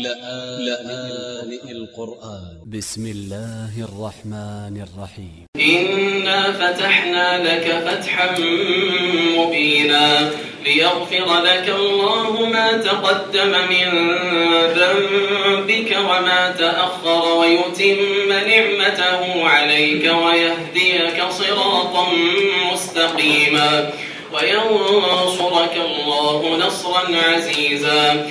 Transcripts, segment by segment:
لآن القرآن. ب س م الله الرحمن الرحيم إنا فتحنا لك فتحا مبينا ليغفر لك الله ما تقدم من ذنبك وما تأخر ويتم نعمته عليك ويهديك صراطا مستقيما وينصرك الله نصرا عزيزا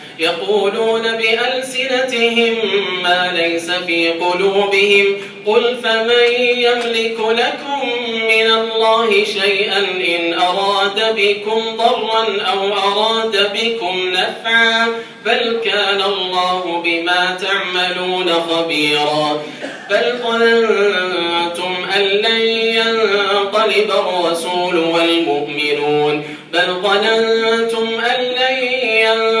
يقولون بألسنتهم ما ليس في قلوبهم. قل فمن يملك لكم من الله شيئا إن أراد بكم ضرا أو أراد بكم نفعا بل كان الله بما تعملون خبيرا. بل ظننتم أن لن ينقلب الرسول والمؤمنون. بل ظننتم أن لن ينقلب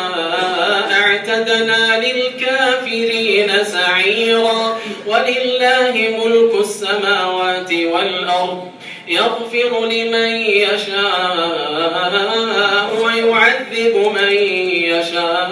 أعتدنا للكافرين سعيرا. ولله ملك السماوات والأرض. يغفر لمن يشاء ويعذب من يشاء.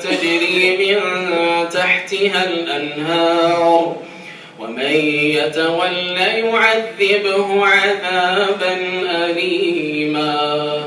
تجري من تحتها الأنهار ومن يتول يعذبه عذابا أليما.